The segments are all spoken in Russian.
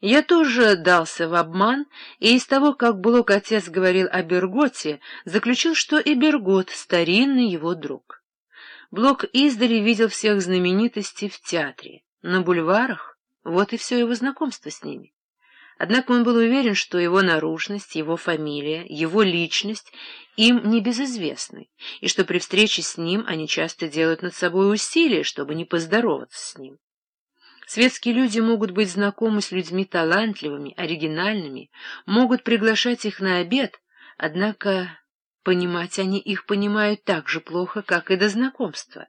Я тоже дался в обман, и из того, как Блок отец говорил о Берготе, заключил, что и Бергот — старинный его друг. Блок издали видел всех знаменитостей в театре, на бульварах, вот и все его знакомство с ними. Однако он был уверен, что его наружность, его фамилия, его личность им не безызвестны, и что при встрече с ним они часто делают над собой усилия, чтобы не поздороваться с ним. Светские люди могут быть знакомы с людьми талантливыми, оригинальными, могут приглашать их на обед, однако понимать они их понимают так же плохо, как и до знакомства.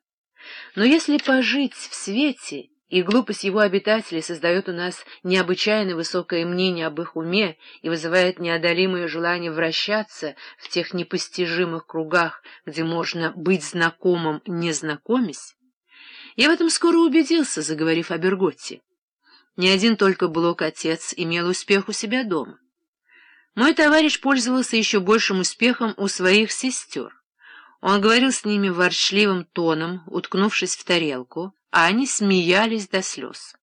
Но если пожить в свете, и глупость его обитателей создает у нас необычайно высокое мнение об их уме и вызывает неодолимое желание вращаться в тех непостижимых кругах, где можно быть знакомым, не знакомясь, я в этом скоро убедился, заговорив о Берготте. Не один только Блок-отец имел успех у себя дома. Мой товарищ пользовался еще большим успехом у своих сестер. Он говорил с ними ворчливым тоном, уткнувшись в тарелку, а они смеялись до слез.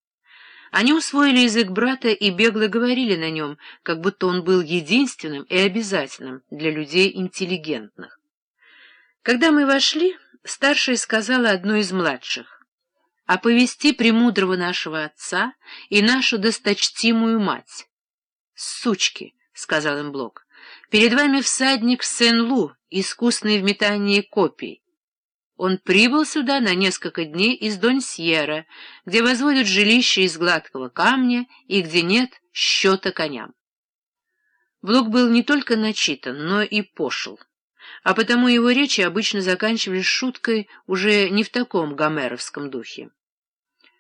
Они усвоили язык брата и бегло говорили на нем, как будто он был единственным и обязательным для людей интеллигентных. Когда мы вошли, старшая сказала одной из младших оповести премудрого нашего отца и нашу досточтимую мать. — Сучки, — сказал им Блок, — перед вами всадник Сен-Лу, искусный в метании копий. Он прибыл сюда на несколько дней из Донсьера, где возводят жилище из гладкого камня и где нет счета коням. Блок был не только начитан, но и пошел, а потому его речи обычно заканчивались шуткой уже не в таком гомеровском духе.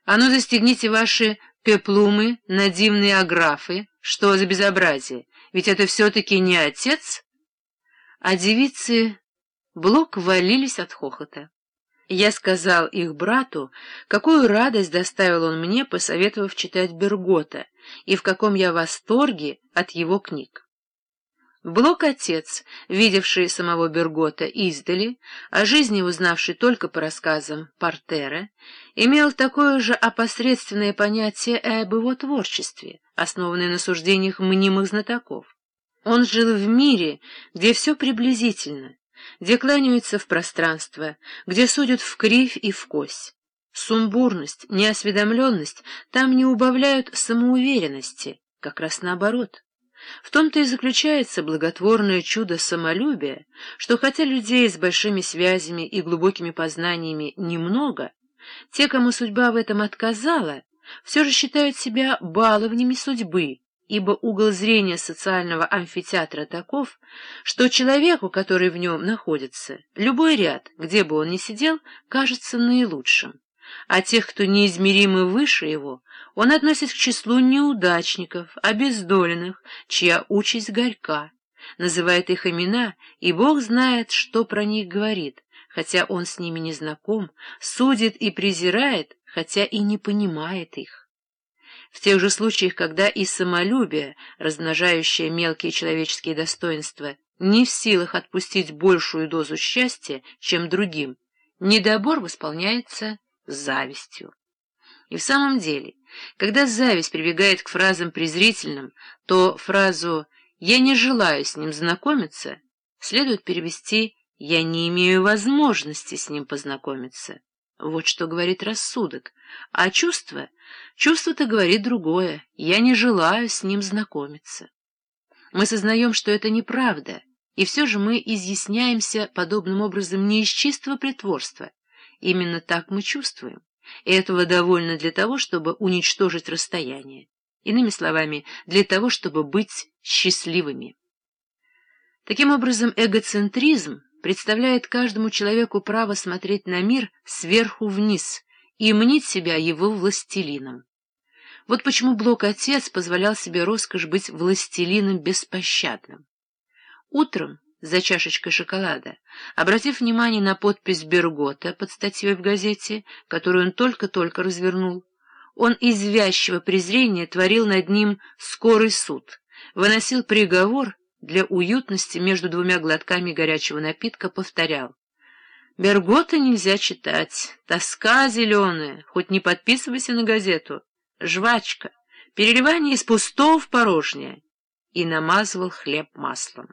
А ну застегните ваши пеплумы на дивные аграфы. Что за безобразие? Ведь это все-таки не отец? А девицы блок валились от хохота. Я сказал их брату, какую радость доставил он мне, посоветовав читать Бергота, и в каком я восторге от его книг. Блок-отец, видевший самого Бергота издали, о жизни узнавший только по рассказам Портера, имел такое же опосредственное понятие об его творчестве, основанное на суждениях мнимых знатоков. Он жил в мире, где все приблизительно, где кланяются в пространство, где судят в кривь и в кось. Сумбурность, неосведомленность там не убавляют самоуверенности, как раз наоборот. В том-то и заключается благотворное чудо самолюбия, что хотя людей с большими связями и глубокими познаниями немного, те, кому судьба в этом отказала, все же считают себя баловнями судьбы, ибо угол зрения социального амфитеатра таков, что человеку, который в нем находится, любой ряд, где бы он ни сидел, кажется наилучшим а тех, кто неизмеримо выше его, он относит к числу неудачников, обездоленных, чья участь горька, называет их имена, и Бог знает, что про них говорит, хотя он с ними не знаком, судит и презирает, хотя и не понимает их. В тех же случаях, когда и самолюбие, размножающее мелкие человеческие достоинства, не в силах отпустить большую дозу счастья, чем другим, недобор восполняется завистью. И в самом деле, когда зависть прибегает к фразам презрительным, то фразу «я не желаю с ним знакомиться» следует перевести «я не имею возможности с ним познакомиться». Вот что говорит рассудок. А чувство? Чувство-то говорит другое. Я не желаю с ним знакомиться. Мы сознаем, что это неправда, и все же мы изъясняемся подобным образом не из чистого притворства, Именно так мы чувствуем, и этого довольно для того, чтобы уничтожить расстояние. Иными словами, для того, чтобы быть счастливыми. Таким образом, эгоцентризм представляет каждому человеку право смотреть на мир сверху вниз и мнить себя его властелином. Вот почему Блок-отец позволял себе роскошь быть властелином беспощадным. Утром, за чашечкой шоколада, обратив внимание на подпись Бергота под статьей в газете, которую он только-только развернул, он из вязчего презрения творил над ним скорый суд, выносил приговор для уютности между двумя глотками горячего напитка, повторял. Бергота нельзя читать, тоска зеленая, хоть не подписывайся на газету, жвачка, переливание из пустого в порожнее, и намазывал хлеб маслом.